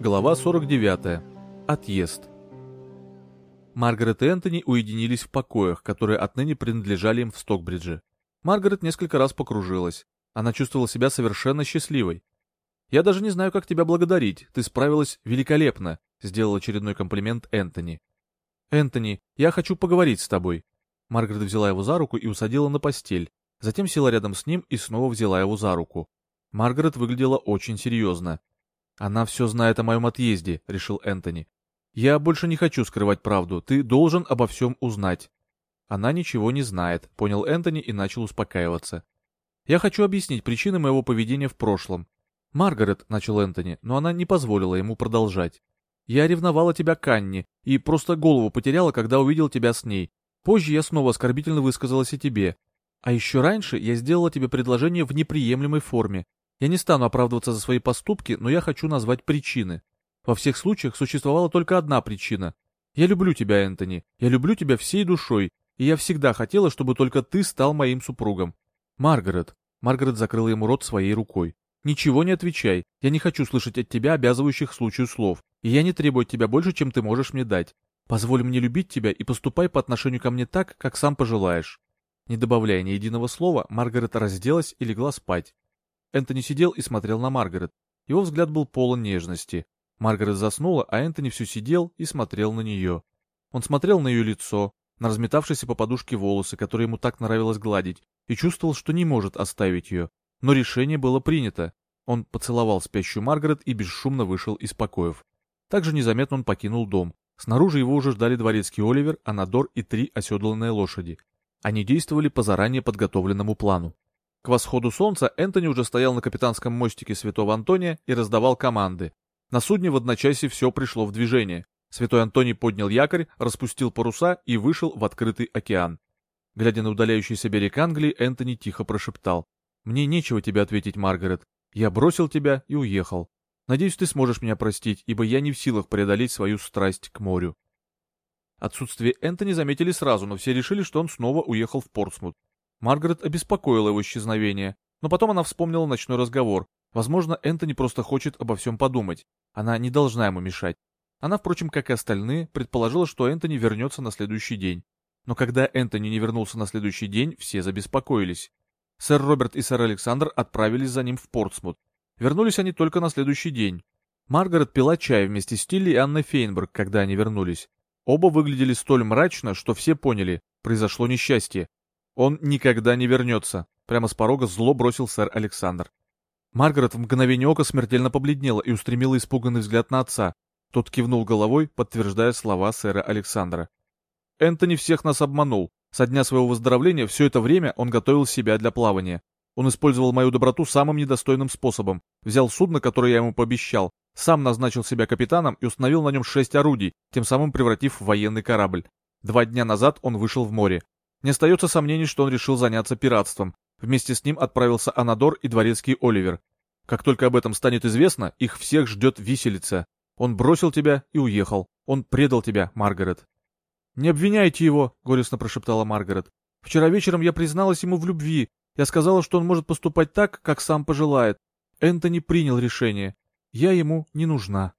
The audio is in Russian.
Глава 49. Отъезд. Маргарет и Энтони уединились в покоях, которые отныне принадлежали им в Стокбридже. Маргарет несколько раз покружилась. Она чувствовала себя совершенно счастливой. «Я даже не знаю, как тебя благодарить. Ты справилась великолепно», — сделал очередной комплимент Энтони. «Энтони, я хочу поговорить с тобой». Маргарет взяла его за руку и усадила на постель. Затем села рядом с ним и снова взяла его за руку. Маргарет выглядела очень серьезно. «Она все знает о моем отъезде», — решил Энтони. «Я больше не хочу скрывать правду. Ты должен обо всем узнать». «Она ничего не знает», — понял Энтони и начал успокаиваться. «Я хочу объяснить причины моего поведения в прошлом. «Маргарет», — начал Энтони, но она не позволила ему продолжать. «Я ревновала тебя к Анне и просто голову потеряла, когда увидел тебя с ней. Позже я снова оскорбительно высказалась о тебе. А еще раньше я сделала тебе предложение в неприемлемой форме. Я не стану оправдываться за свои поступки, но я хочу назвать причины. Во всех случаях существовала только одна причина. Я люблю тебя, Энтони. Я люблю тебя всей душой, и я всегда хотела, чтобы только ты стал моим супругом. Маргарет. Маргарет закрыла ему рот своей рукой. Ничего не отвечай. Я не хочу слышать от тебя обязывающих случаю слов. И я не требую от тебя больше, чем ты можешь мне дать. Позволь мне любить тебя и поступай по отношению ко мне так, как сам пожелаешь. Не добавляя ни единого слова, Маргарет разделась и легла спать. Энтони сидел и смотрел на Маргарет. Его взгляд был полон нежности. Маргарет заснула, а Энтони все сидел и смотрел на нее. Он смотрел на ее лицо, на разметавшиеся по подушке волосы, которые ему так нравилось гладить, и чувствовал, что не может оставить ее. Но решение было принято. Он поцеловал спящую Маргарет и бесшумно вышел из покоев. Также незаметно он покинул дом. Снаружи его уже ждали дворецкий Оливер, Анадор и три оседланные лошади. Они действовали по заранее подготовленному плану. К восходу солнца Энтони уже стоял на капитанском мостике Святого Антония и раздавал команды. На судне в одночасье все пришло в движение. Святой Антоний поднял якорь, распустил паруса и вышел в открытый океан. Глядя на удаляющийся берег Англии, Энтони тихо прошептал. Мне нечего тебе ответить, Маргарет. Я бросил тебя и уехал. Надеюсь, ты сможешь меня простить, ибо я не в силах преодолеть свою страсть к морю. Отсутствие Энтони заметили сразу, но все решили, что он снова уехал в Портсмут. Маргарет обеспокоила его исчезновение, но потом она вспомнила ночной разговор. Возможно, Энтони просто хочет обо всем подумать. Она не должна ему мешать. Она, впрочем, как и остальные, предположила, что Энтони вернется на следующий день. Но когда Энтони не вернулся на следующий день, все забеспокоились. Сэр Роберт и сэр Александр отправились за ним в Портсмут. Вернулись они только на следующий день. Маргарет пила чай вместе с Тилли и Анной Фейнберг, когда они вернулись. Оба выглядели столь мрачно, что все поняли, произошло несчастье. Он никогда не вернется, прямо с порога зло бросил сэр Александр. Маргарет в мгновение ока смертельно побледнела и устремила испуганный взгляд на отца. Тот кивнул головой, подтверждая слова сэра Александра. «Энтони всех нас обманул. Со дня своего выздоровления все это время он готовил себя для плавания. Он использовал мою доброту самым недостойным способом. Взял судно, которое я ему пообещал, сам назначил себя капитаном и установил на нем шесть орудий, тем самым превратив в военный корабль. Два дня назад он вышел в море. Не остается сомнений, что он решил заняться пиратством. Вместе с ним отправился Анадор и дворецкий Оливер. Как только об этом станет известно, их всех ждет виселица. Он бросил тебя и уехал. Он предал тебя, Маргарет. «Не обвиняйте его», — горестно прошептала Маргарет. «Вчера вечером я призналась ему в любви. Я сказала, что он может поступать так, как сам пожелает. Энтони принял решение. Я ему не нужна».